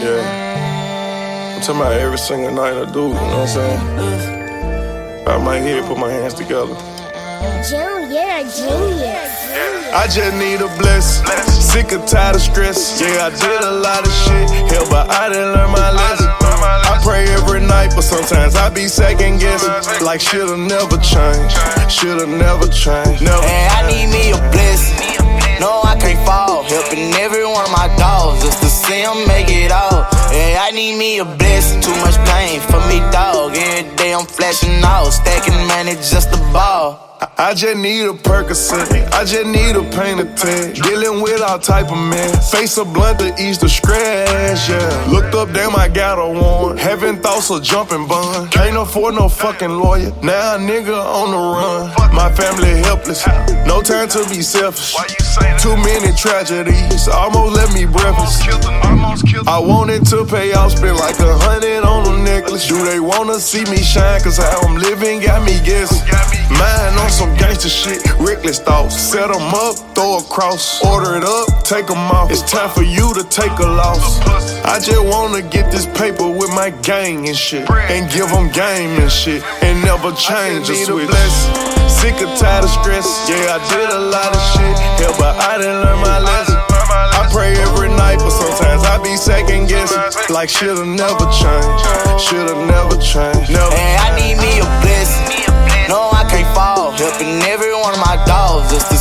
Yeah. I'm talking about every single night I do, you know what I'm saying? Bow my head, put my hands together. Junior, junior. I just need a blessing. Sick and tired of stress. Yeah, I did a lot of shit. Hell, but I didn't learn my lesson. I pray every night, but sometimes I be second guessing. Like should've never changed. Should've never changed. Never. And I need me a blessing. No, I can't fall. Helping every one of my dogs just to see them make it all. Yeah, I need me a blessing. Too much pain for me, dog. Every day I'm flashing out. Stacking money just a ball. I just need a Percocet. I just need a pain a tag. Dealing with all type of men. Face a blunt to ease the scratch, yeah. Looked up, damn, I got a warrant. Having thoughts of jumping bun. Can't afford no fucking lawyer. Now a nigga on the run. My family helpless. No time to be selfish. Too many tragedies. Almost left me breathless. I wanted to pay off, spend like a hundred on a necklace. Do they wanna see me shine? Cause how I'm living got me guessing. Mine on some gangster shit, reckless thoughts. Set them up, throw a cross. Order it up, take them off. It's time for you to take a loss. I just wanna get this paper with my gang and shit. And give them game and shit. And never change a switch. Sick and tired of stress. Yeah, I did a lot of shit. Hell, but I didn't learn my lesson. I pray every night, but sometimes I be second guessing. Like should've never changed. Should've never changed. Never.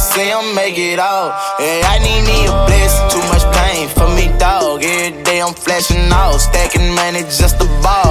See them make it all. Yeah, I need me a blessing. Too much pain for me, dog. Every day I'm flashing out. Stacking money just a ball.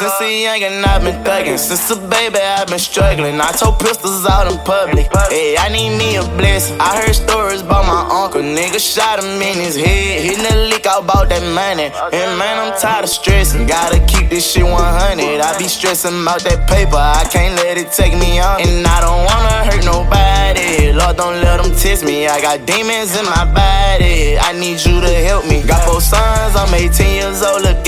Since a youngin', I've been thuggin'. Since a baby, I've been struggling. I told pistols out in public. Yeah, I need me a blessing. I heard stories about my uncle. Nigga shot him in his head. Hitting the leak out about that money. And man, I'm tired of stressing. Gotta keep this shit 100. I be stressing about that paper. I can't let it take me on. And I don't wanna hurt nobody. Lord, don't let them test me. I got demons in my body. I need you to help me. Got four sons, I'm 18 years old. Look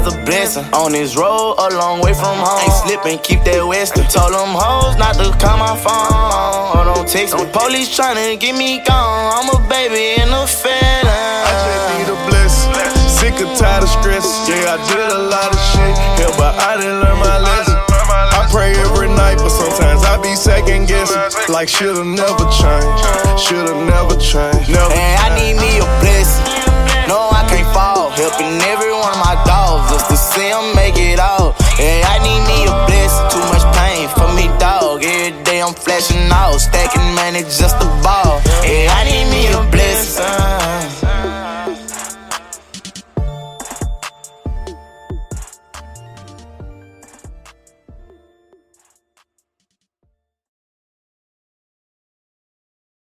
as a blessing. On this road, a long way from home. Ain't slipping, keep that western. Told them hoes not to call my phone. Or don't text me. Police tryna get me gone. I'm a baby in a felon. I just need a blessing. Sick and tired of stress. Yeah, I did a lot of shit. Hell, but I didn't learn my lesson. I pray every night, but sometimes I be second guessing. Like should've never changed. Should've never changed. Never. And I need me a blessing. No, I can't fall. Helping every one of my dogs just to see him make it out. Yeah, I need me a blessing, too much pain for me, dog. Every day I'm flashing out, stacking money just a ball. Yeah, I need me a blessing.